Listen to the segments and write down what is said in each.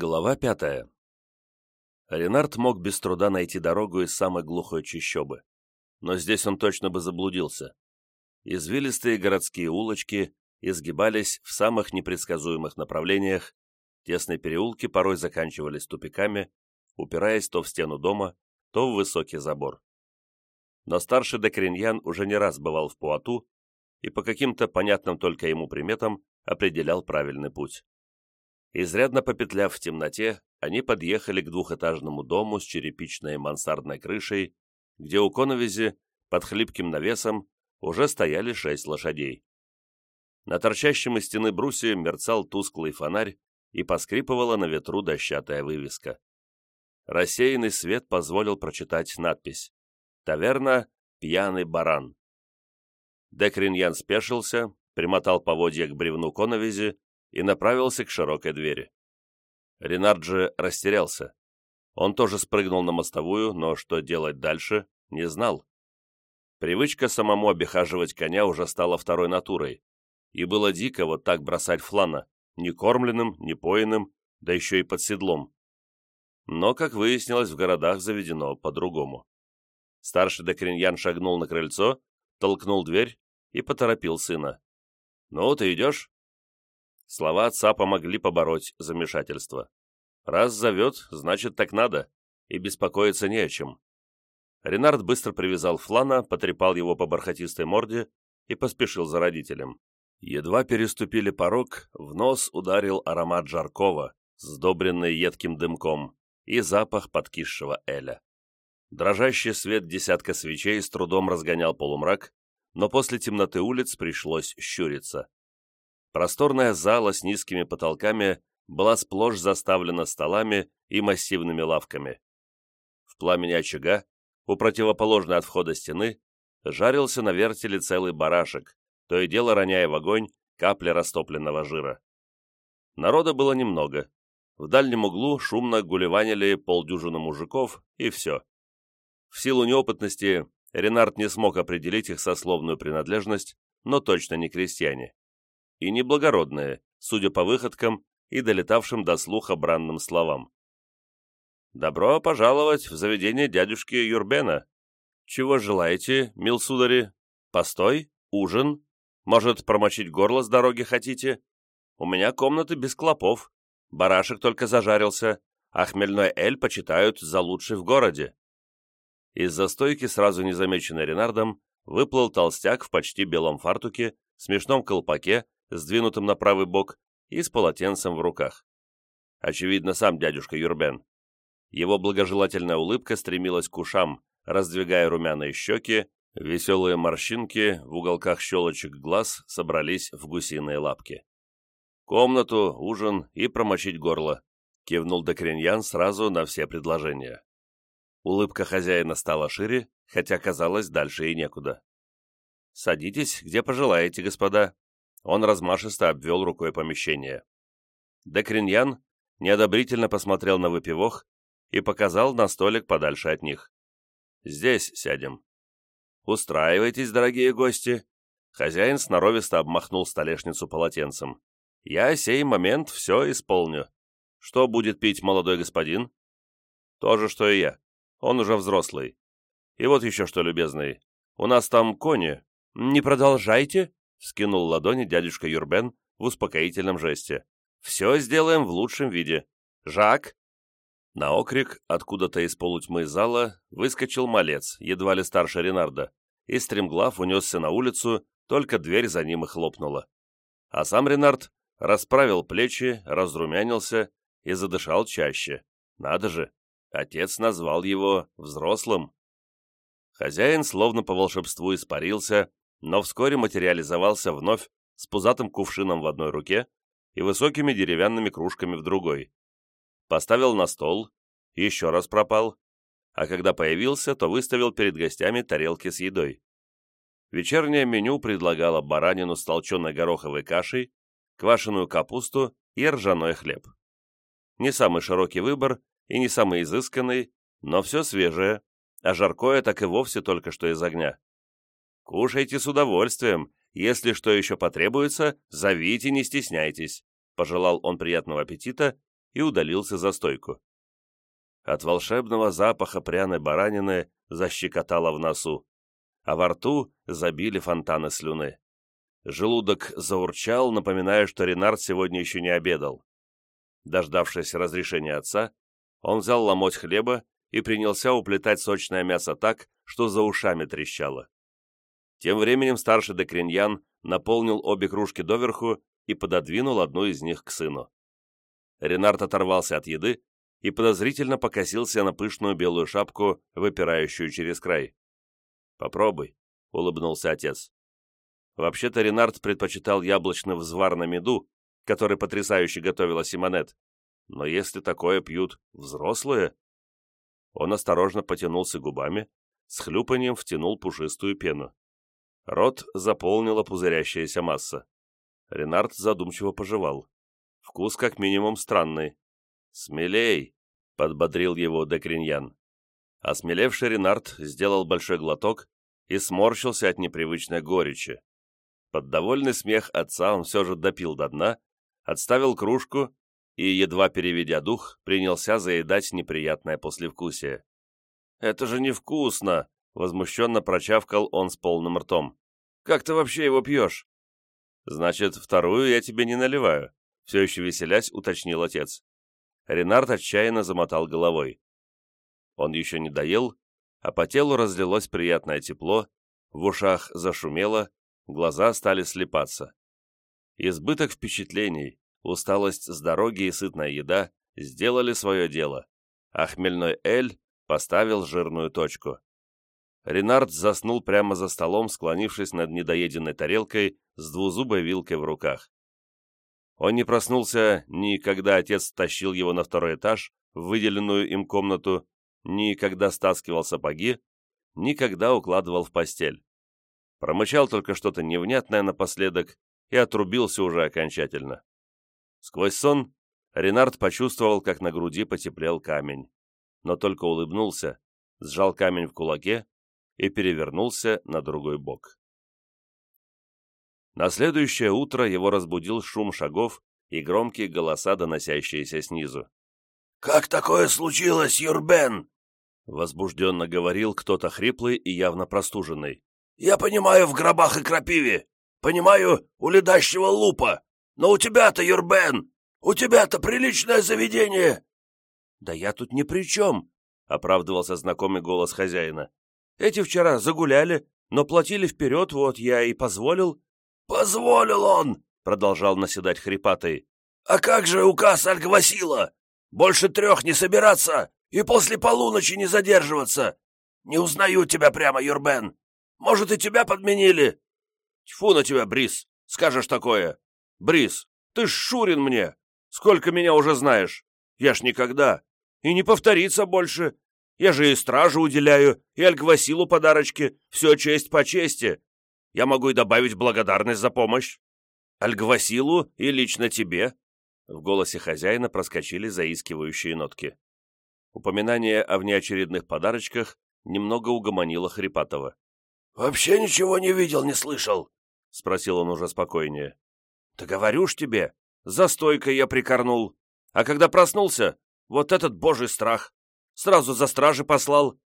Глава пятая. Ренард мог без труда найти дорогу из самой глухой чащобы. Но здесь он точно бы заблудился. Извилистые городские улочки изгибались в самых непредсказуемых направлениях, тесные переулки порой заканчивались тупиками, упираясь то в стену дома, то в высокий забор. Но старший Декриньян уже не раз бывал в Пуату и по каким-то понятным только ему приметам определял правильный путь. Изрядно попетляв в темноте, они подъехали к двухэтажному дому с черепичной мансардной крышей, где у коновизи, под хлипким навесом, уже стояли шесть лошадей. На торчащем из стены брусе мерцал тусклый фонарь и поскрипывала на ветру дощатая вывеска. Рассеянный свет позволил прочитать надпись «Таверна «Пьяный баран». Декриньян спешился, примотал поводья к бревну коновизи и направился к широкой двери. Ренард же растерялся. Он тоже спрыгнул на мостовую, но что делать дальше, не знал. Привычка самому обихаживать коня уже стала второй натурой, и было дико вот так бросать флана, ни кормленным, ни поиным, да еще и под седлом. Но, как выяснилось, в городах заведено по-другому. Старший Декриньян шагнул на крыльцо, толкнул дверь и поторопил сына. «Ну, ты идешь?» Слова отца помогли побороть замешательство. Раз зовет, значит так надо, и беспокоиться не о чем. Ренард быстро привязал Флана, потрепал его по бархатистой морде и поспешил за родителем. Едва переступили порог, в нос ударил аромат жаркого, сдобренный едким дымком, и запах подкисшего эля. Дрожащий свет десятка свечей с трудом разгонял полумрак, но после темноты улиц пришлось щуриться. Просторная зала с низкими потолками была сплошь заставлена столами и массивными лавками. В пламени очага, у противоположной от входа стены, жарился на вертеле целый барашек, то и дело роняя в огонь капли растопленного жира. Народа было немного. В дальнем углу шумно гулеванили полдюжины мужиков, и все. В силу неопытности Ренард не смог определить их сословную принадлежность, но точно не крестьяне и неблагородные, судя по выходкам и долетавшим до слуха бранным словам. «Добро пожаловать в заведение дядюшки Юрбена. Чего желаете, мил судари? Постой? Ужин? Может, промочить горло с дороги хотите? У меня комнаты без клопов. Барашек только зажарился, а хмельной эль почитают за лучший в городе». Из-за стойки, сразу незамеченной Ренардом, выплыл толстяк в почти белом фартуке, смешном колпаке сдвинутым на правый бок, и с полотенцем в руках. Очевидно, сам дядюшка Юрбен. Его благожелательная улыбка стремилась к ушам, раздвигая румяные щеки, веселые морщинки в уголках щелочек глаз собрались в гусиные лапки. «Комнату, ужин и промочить горло», — кивнул Докриньян сразу на все предложения. Улыбка хозяина стала шире, хотя казалось дальше и некуда. «Садитесь, где пожелаете, господа», он размашисто обвел рукой помещение. Декриньян неодобрительно посмотрел на выпивох и показал на столик подальше от них. «Здесь сядем». «Устраивайтесь, дорогие гости». Хозяин сноровисто обмахнул столешницу полотенцем. «Я сей момент все исполню. Что будет пить молодой господин?» «То же, что и я. Он уже взрослый. И вот еще что, любезный. У нас там кони. Не продолжайте?» — вскинул ладони дядюшка Юрбен в успокоительном жесте. «Все сделаем в лучшем виде. Жак!» На окрик, откуда-то из полутьмы зала, выскочил малец, едва ли старше Ренарда, и стремглав унесся на улицу, только дверь за ним и хлопнула. А сам Ренард расправил плечи, разрумянился и задышал чаще. Надо же, отец назвал его взрослым. Хозяин словно по волшебству испарился, но вскоре материализовался вновь с пузатым кувшином в одной руке и высокими деревянными кружками в другой. Поставил на стол, еще раз пропал, а когда появился, то выставил перед гостями тарелки с едой. Вечернее меню предлагало баранину с толченой гороховой кашей, квашеную капусту и ржаной хлеб. Не самый широкий выбор и не самый изысканный, но все свежее, а жаркое так и вовсе только что из огня. «Кушайте с удовольствием. Если что еще потребуется, зовите, не стесняйтесь», — пожелал он приятного аппетита и удалился за стойку. От волшебного запаха пряной баранины защекотало в носу, а во рту забили фонтаны слюны. Желудок заурчал, напоминая, что Ренард сегодня еще не обедал. Дождавшись разрешения отца, он взял ломоть хлеба и принялся уплетать сочное мясо так, что за ушами трещало. Тем временем старший Декриньян наполнил обе кружки доверху и пододвинул одну из них к сыну. Ренард оторвался от еды и подозрительно покосился на пышную белую шапку, выпирающую через край. «Попробуй», — улыбнулся отец. Вообще-то Ренард предпочитал яблочный взвар на меду, который потрясающе готовила Симонет. Но если такое пьют взрослые... Он осторожно потянулся губами, с хлюпанием втянул пушистую пену. Рот заполнила пузырящаяся масса. Ренард задумчиво пожевал. Вкус как минимум странный. «Смелей!» — подбодрил его Декриньян. Осмелевший Ренард сделал большой глоток и сморщился от непривычной горечи. Под довольный смех отца он все же допил до дна, отставил кружку и, едва переведя дух, принялся заедать неприятное послевкусие. «Это же невкусно!» — возмущенно прочавкал он с полным ртом. «Как ты вообще его пьешь?» «Значит, вторую я тебе не наливаю», — все еще веселясь уточнил отец. Ренард отчаянно замотал головой. Он еще не доел, а по телу разлилось приятное тепло, в ушах зашумело, глаза стали слепаться. Избыток впечатлений, усталость с дороги и сытная еда сделали свое дело, а хмельной Эль поставил жирную точку. Ренард заснул прямо за столом, склонившись над недоеденной тарелкой с двузубой вилкой в руках. Он не проснулся ни когда отец тащил его на второй этаж, в выделенную им комнату, ни когда стаскивал сапоги, ни когда укладывал в постель. Промычал только что-то невнятное напоследок и отрубился уже окончательно. Сквозь сон Ренард почувствовал, как на груди потеплел камень, но только улыбнулся, сжал камень в кулаке и перевернулся на другой бок. На следующее утро его разбудил шум шагов и громкие голоса, доносящиеся снизу. «Как такое случилось, Юрбен?» Возбужденно говорил кто-то хриплый и явно простуженный. «Я понимаю в гробах и крапиве, понимаю у ледащего лупа, но у тебя-то, Юрбен, у тебя-то приличное заведение!» «Да я тут ни при чем», — оправдывался знакомый голос хозяина. «Эти вчера загуляли, но платили вперед, вот я и позволил». «Позволил он!» — продолжал наседать хрипатый. «А как же указ Альгвасила? Больше трех не собираться и после полуночи не задерживаться! Не узнаю тебя прямо, Юрбен! Может, и тебя подменили?» «Тьфу на тебя, Брис! Скажешь такое! Брис, ты ж Шурин мне! Сколько меня уже знаешь! Я ж никогда! И не повторится больше! Я же и стражу уделяю, и Альгвасилу подарочки, все честь по чести! Я могу и добавить благодарность за помощь! Альгвасилу и лично тебе!» В голосе хозяина проскочили заискивающие нотки. Упоминание о внеочередных подарочках немного угомонило Хрипатова. «Вообще ничего не видел, не слышал?» — спросил он уже спокойнее. «Да говорю ж тебе, за стойкой я прикорнул. А когда проснулся, вот этот божий страх. Сразу за стражи послал».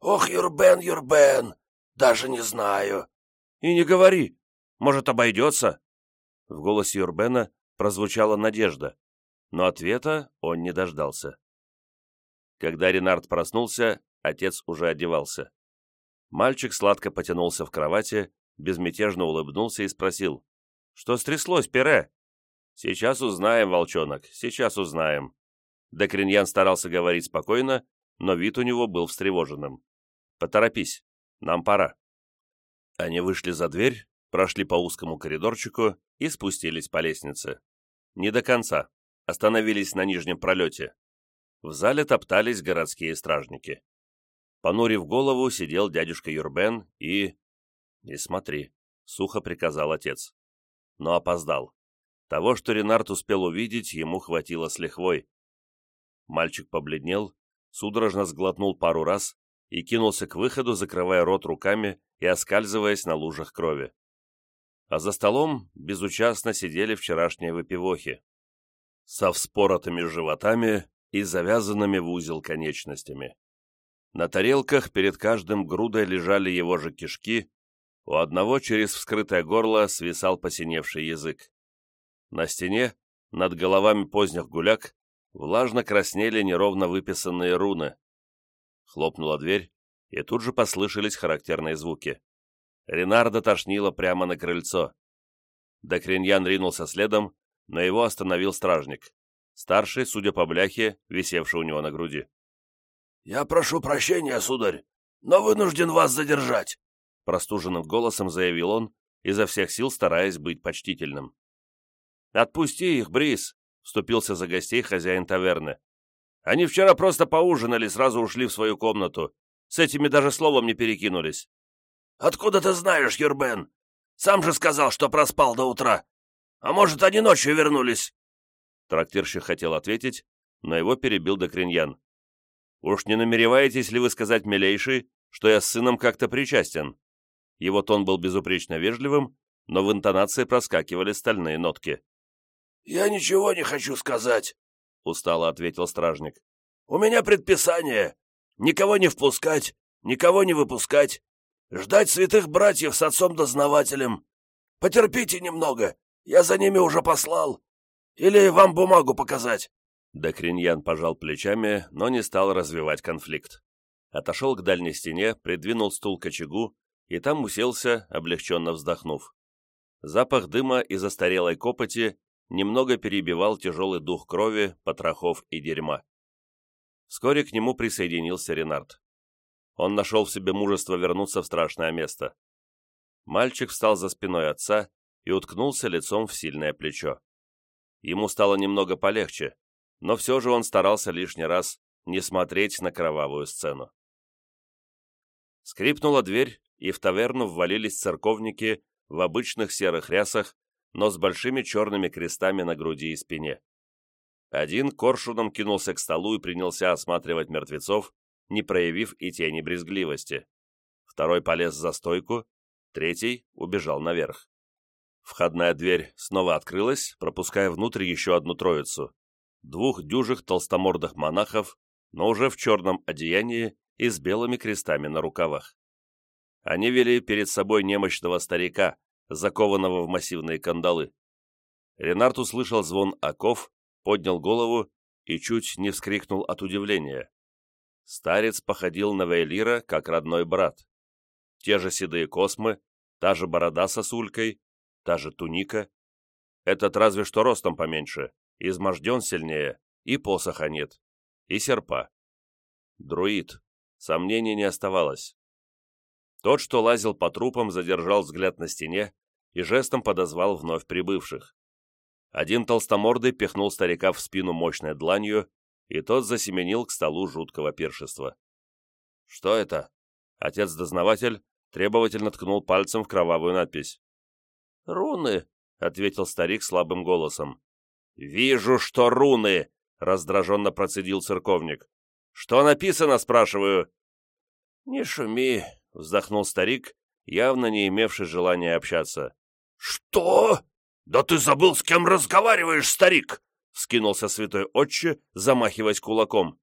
«Ох, Юрбен, Юрбен, даже не знаю». «И не говори. Может, обойдется?» В голосе Юрбена прозвучала надежда, но ответа он не дождался. Когда Ренард проснулся, отец уже одевался. Мальчик сладко потянулся в кровати, безмятежно улыбнулся и спросил. «Что стряслось, Пере?» «Сейчас узнаем, волчонок, сейчас узнаем». Декриньян старался говорить спокойно, но вид у него был встревоженным. «Поторопись, нам пора». Они вышли за дверь, прошли по узкому коридорчику и спустились по лестнице. Не до конца. Остановились на нижнем пролете. В зале топтались городские стражники. Понурив голову, сидел дядюшка Юрбен и... «Не смотри», — сухо приказал отец. Но опоздал. Того, что Ренард успел увидеть, ему хватило с лихвой. Мальчик побледнел, судорожно сглотнул пару раз и кинулся к выходу, закрывая рот руками и оскальзываясь на лужах крови. А за столом безучастно сидели вчерашние выпивохи. со вспоротыми животами и завязанными в узел конечностями. На тарелках перед каждым грудой лежали его же кишки, у одного через вскрытое горло свисал посиневший язык. На стене, над головами поздних гуляк, влажно краснели неровно выписанные руны. Хлопнула дверь, и тут же послышались характерные звуки. Ренардо тошнило прямо на крыльцо. Докриньян ринулся следом, но его остановил стражник. Старший, судя по бляхе, висевший у него на груди. «Я прошу прощения, сударь, но вынужден вас задержать», простуженным голосом заявил он, изо всех сил стараясь быть почтительным. «Отпусти их, Брис!» — вступился за гостей хозяин таверны. «Они вчера просто поужинали, сразу ушли в свою комнату. С этими даже словом не перекинулись». «Откуда ты знаешь, Юрбен? Сам же сказал, что проспал до утра. А может, они ночью вернулись?» Трактирщик хотел ответить, но его перебил Докриньян. «Уж не намереваетесь ли вы сказать, милейший, что я с сыном как-то причастен?» Его тон был безупречно вежливым, но в интонации проскакивали стальные нотки. «Я ничего не хочу сказать», — устало ответил стражник. «У меня предписание. Никого не впускать, никого не выпускать. Ждать святых братьев с отцом-дознавателем. Потерпите немного, я за ними уже послал. Или вам бумагу показать?» Докриньян пожал плечами, но не стал развивать конфликт. Отошел к дальней стене, придвинул стул к очагу и там уселся, облегченно вздохнув. Запах дыма и застарелой копоти немного перебивал тяжелый дух крови, потрохов и дерьма. Вскоре к нему присоединился Ренард. Он нашел в себе мужество вернуться в страшное место. Мальчик встал за спиной отца и уткнулся лицом в сильное плечо. Ему стало немного полегче, но все же он старался лишний раз не смотреть на кровавую сцену. Скрипнула дверь, и в таверну ввалились церковники в обычных серых рясах но с большими черными крестами на груди и спине. Один коршуном кинулся к столу и принялся осматривать мертвецов, не проявив и тени брезгливости. Второй полез за стойку, третий убежал наверх. Входная дверь снова открылась, пропуская внутрь еще одну троицу. Двух дюжих толстомордых монахов, но уже в черном одеянии и с белыми крестами на рукавах. Они вели перед собой немощного старика, закованного в массивные кандалы. Ренард услышал звон оков, поднял голову и чуть не вскрикнул от удивления. Старец походил на Вейлира, как родной брат. Те же седые космы, та же борода сосулькой, та же туника. Этот разве что ростом поменьше, изможден сильнее, и посоха нет, и серпа. Друид. Сомнений не оставалось. Тот, что лазил по трупам, задержал взгляд на стене и жестом подозвал вновь прибывших. Один толстомордый пихнул старика в спину мощной дланью, и тот засеменил к столу жуткого пиршества. «Что это?» Отец-дознаватель требовательно ткнул пальцем в кровавую надпись. «Руны», — ответил старик слабым голосом. «Вижу, что руны!» — раздраженно процедил церковник. «Что написано, спрашиваю?» «Не шуми», — вздохнул старик, явно не имевший желания общаться. «Что? Да ты забыл, с кем разговариваешь, старик!» — скинулся святой отче, замахиваясь кулаком.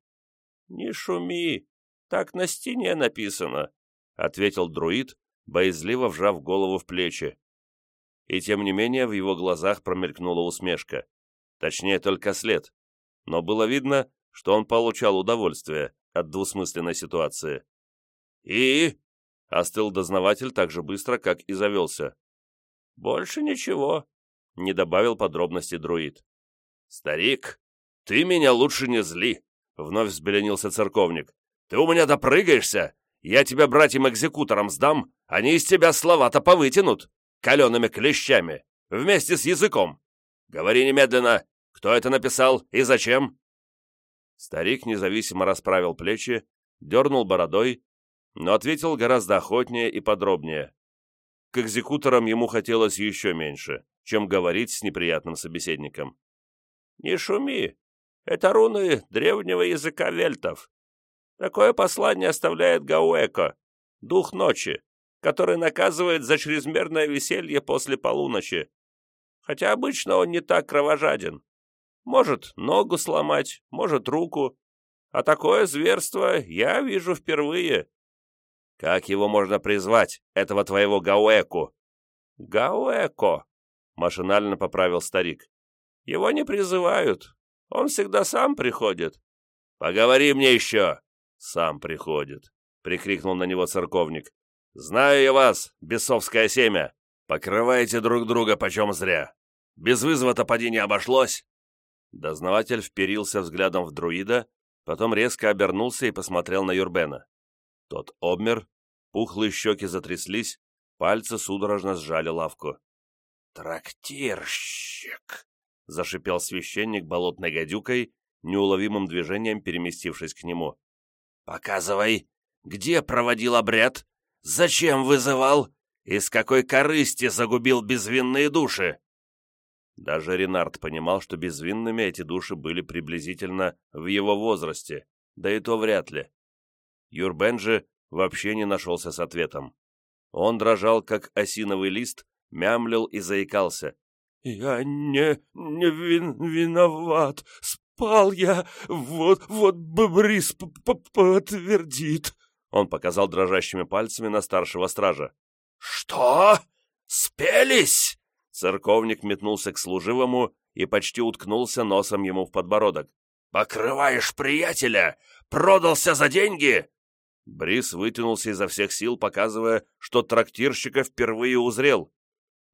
«Не шуми, так на стене написано», — ответил друид, боязливо вжав голову в плечи. И тем не менее в его глазах промелькнула усмешка. Точнее, только след. Но было видно, что он получал удовольствие от двусмысленной ситуации. «И?» — остыл дознаватель так же быстро, как и завелся. «Больше ничего», — не добавил подробностей друид. «Старик, ты меня лучше не зли», — вновь взбеленился церковник. «Ты у меня допрыгаешься? Я тебя братьям-экзекуторам сдам, они из тебя слова-то повытянут, калеными клещами, вместе с языком. Говори немедленно, кто это написал и зачем?» Старик независимо расправил плечи, дернул бородой, но ответил гораздо охотнее и подробнее. К экзекуторам ему хотелось еще меньше, чем говорить с неприятным собеседником. «Не шуми, это руны древнего языка вельтов. Такое послание оставляет Гауэко, дух ночи, который наказывает за чрезмерное веселье после полуночи. Хотя обычно он не так кровожаден. Может, ногу сломать, может, руку. А такое зверство я вижу впервые. Как его можно призвать, этого твоего Гауэку? Гауэко, машинально поправил старик. Его не призывают. Он всегда сам приходит. Поговори мне еще. Сам приходит, прикрикнул на него церковник. Знаю я вас, бесовское семя. Покрываете друг друга почем зря. Без вызова-то поди не обошлось. Дознаватель вперился взглядом в друида, потом резко обернулся и посмотрел на Юрбена. Тот обмер, пухлые щеки затряслись, пальцы судорожно сжали лавку. «Трактирщик!» — зашипел священник болотной гадюкой, неуловимым движением переместившись к нему. «Показывай, где проводил обряд? Зачем вызывал? И с какой корысти загубил безвинные души?» Даже Ренард понимал, что безвинными эти души были приблизительно в его возрасте, да и то вряд ли. Юрбен же вообще не нашелся с ответом. Он дрожал, как осиновый лист, мямлил и заикался. «Я не, не вин, виноват. Спал я. Вот, вот Брис подтвердит». Он показал дрожащими пальцами на старшего стража. «Что? Спелись?» Церковник метнулся к служивому и почти уткнулся носом ему в подбородок. «Покрываешь приятеля? Продался за деньги?» Брис вытянулся изо всех сил, показывая, что трактирщика впервые узрел.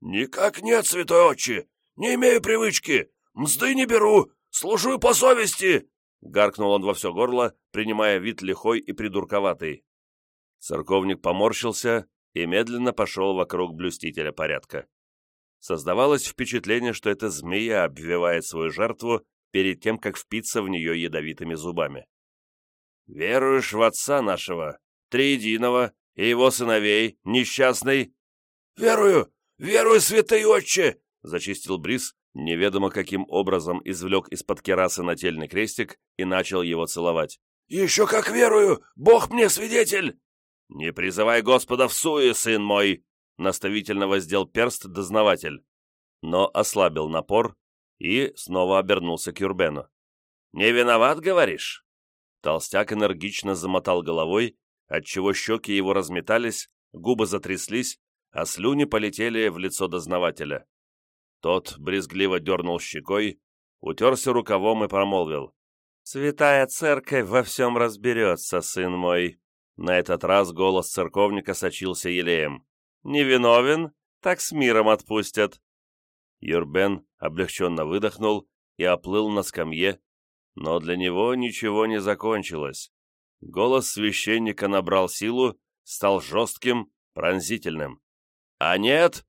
«Никак нет, святой отче! Не имею привычки! Мзды не беру! Служу по совести!» Гаркнул он во все горло, принимая вид лихой и придурковатый. Церковник поморщился и медленно пошел вокруг блюстителя порядка. Создавалось впечатление, что эта змея обвивает свою жертву перед тем, как впиться в нее ядовитыми зубами. «Веруешь в отца нашего, триединого, и его сыновей, несчастный?» «Верую! Верую, святый отче!» — зачистил Брис, неведомо каким образом извлек из-под керасы нательный крестик и начал его целовать. «Еще как верую! Бог мне свидетель!» «Не призывай Господа в суе, сын мой!» — наставительно воздел перст дознаватель, но ослабил напор и снова обернулся к Юрбену. «Не виноват, говоришь?» Толстяк энергично замотал головой, отчего щеки его разметались, губы затряслись, а слюни полетели в лицо дознавателя. Тот брезгливо дернул щекой, утерся рукавом и промолвил. «Святая церковь во всем разберется, сын мой». На этот раз голос церковника сочился елеем. «Невиновен, так с миром отпустят». Юрбен облегченно выдохнул и оплыл на скамье, но для него ничего не закончилось. Голос священника набрал силу, стал жестким, пронзительным. «А нет?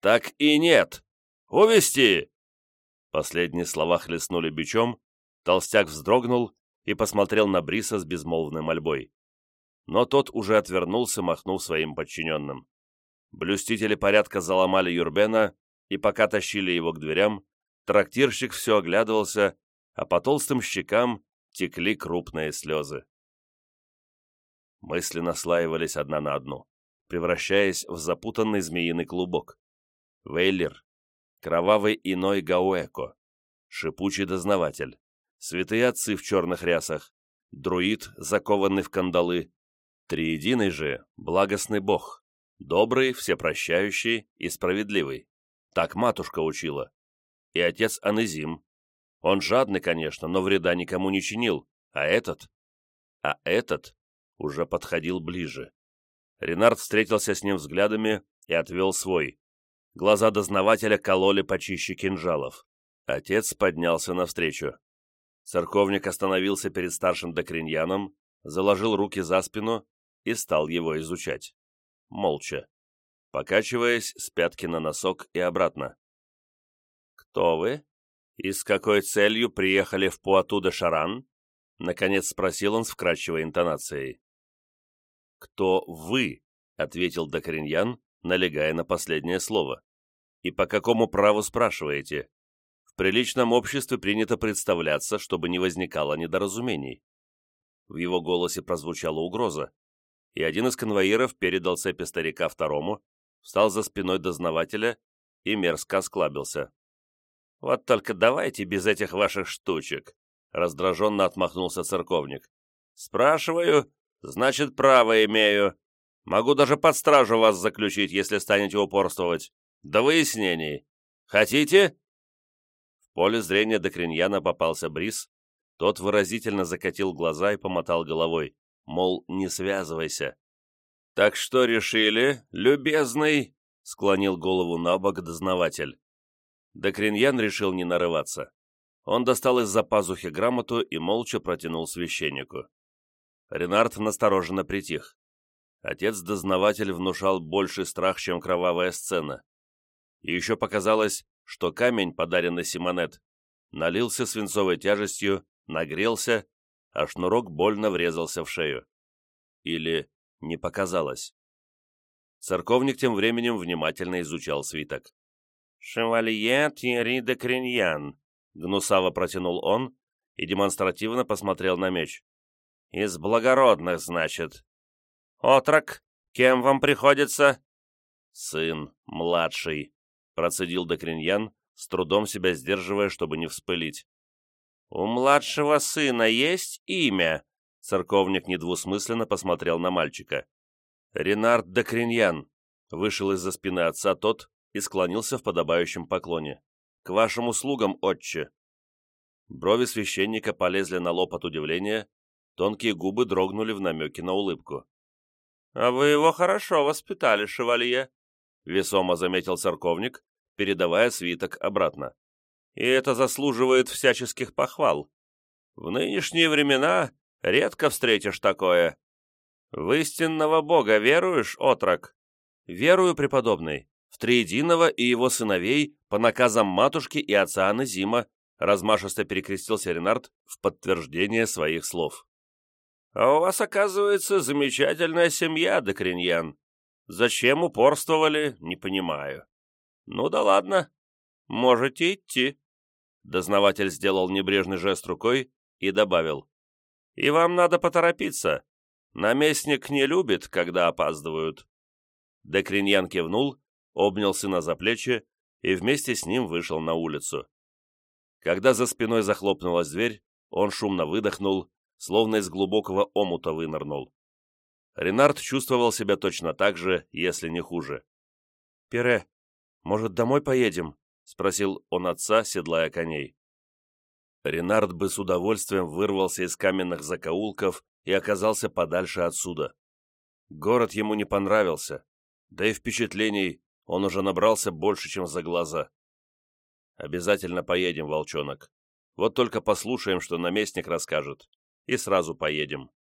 Так и нет! Увести!» Последние слова хлестнули бичом, толстяк вздрогнул и посмотрел на Бриса с безмолвной мольбой. Но тот уже отвернулся, махнув своим подчиненным. Блюстители порядка заломали Юрбена, и пока тащили его к дверям, трактирщик все оглядывался, а по толстым щекам текли крупные слезы. Мысли наслаивались одна на одну, превращаясь в запутанный змеиный клубок. Вейлер, кровавый иной Гауэко, шипучий дознаватель, святые отцы в черных рясах, друид, закованный в кандалы, триединый же благостный бог, добрый, всепрощающий и справедливый. Так матушка учила. И отец Анезим, он жадный, конечно, но вреда никому не чинил. А этот? А этот уже подходил ближе. Ренард встретился с ним взглядами и отвел свой. Глаза дознавателя кололи почище кинжалов. Отец поднялся навстречу. Церковник остановился перед старшим докриньяном, заложил руки за спину и стал его изучать. Молча. Покачиваясь с пятки на носок и обратно. «Кто вы?» «И с какой целью приехали в Пуату-де-Шаран?» — наконец спросил он с вкрадчивой интонацией. «Кто вы?» — ответил Докриньян, налегая на последнее слово. «И по какому праву спрашиваете? В приличном обществе принято представляться, чтобы не возникало недоразумений». В его голосе прозвучала угроза, и один из конвоиров передал цепи старика второму, встал за спиной дознавателя и мерзко осклабился. Вот только давайте без этих ваших штучек», — раздраженно отмахнулся церковник. «Спрашиваю, значит, право имею. Могу даже под стражу вас заключить, если станете упорствовать. До выяснений. Хотите?» В поле зрения Докриньяна попался Брис. Тот выразительно закатил глаза и помотал головой, мол, не связывайся. «Так что решили, любезный?» — склонил голову на бок дознаватель. Докриньян решил не нарываться. Он достал из-за пазухи грамоту и молча протянул священнику. Ренард настороженно притих. Отец-дознаватель внушал больший страх, чем кровавая сцена. И еще показалось, что камень, подаренный Симонет, налился свинцовой тяжестью, нагрелся, а шнурок больно врезался в шею. Или не показалось. Церковник тем временем внимательно изучал свиток. «Шевалье Тьерри де Криньян», — гнусаво протянул он и демонстративно посмотрел на меч. «Из благородных, значит. Отрок, кем вам приходится?» «Сын, младший», — процедил Докриньян, с трудом себя сдерживая, чтобы не вспылить. «У младшего сына есть имя?» Церковник недвусмысленно посмотрел на мальчика. «Ренард Докриньян», — вышел из-за спины отца тот, и склонился в подобающем поклоне. «К вашим услугам, отче!» Брови священника полезли на лоб от удивления, тонкие губы дрогнули в намеке на улыбку. «А вы его хорошо воспитали, шевалье», — весомо заметил церковник, передавая свиток обратно. «И это заслуживает всяческих похвал. В нынешние времена редко встретишь такое. В истинного Бога веруешь, отрок?» «Верую, преподобный», в Триединого и его сыновей по наказам матушки и отца Аназима, размашисто перекрестился Ренард в подтверждение своих слов. «А у вас, оказывается, замечательная семья, Докриньян. Зачем упорствовали, не понимаю. Ну да ладно, можете идти». Дознаватель сделал небрежный жест рукой и добавил. «И вам надо поторопиться. Наместник не любит, когда опаздывают». Декриньян кивнул обнял сына за плечи и вместе с ним вышел на улицу. Когда за спиной захлопнулась дверь, он шумно выдохнул, словно из глубокого омута вынырнул. Ренард чувствовал себя точно так же, если не хуже. «Пире, может, домой поедем?» — спросил он отца, седлая коней. Ренард бы с удовольствием вырвался из каменных закоулков и оказался подальше отсюда. Город ему не понравился, да и впечатлений он уже набрался больше, чем за глаза. Обязательно поедем, волчонок. Вот только послушаем, что наместник расскажет, и сразу поедем.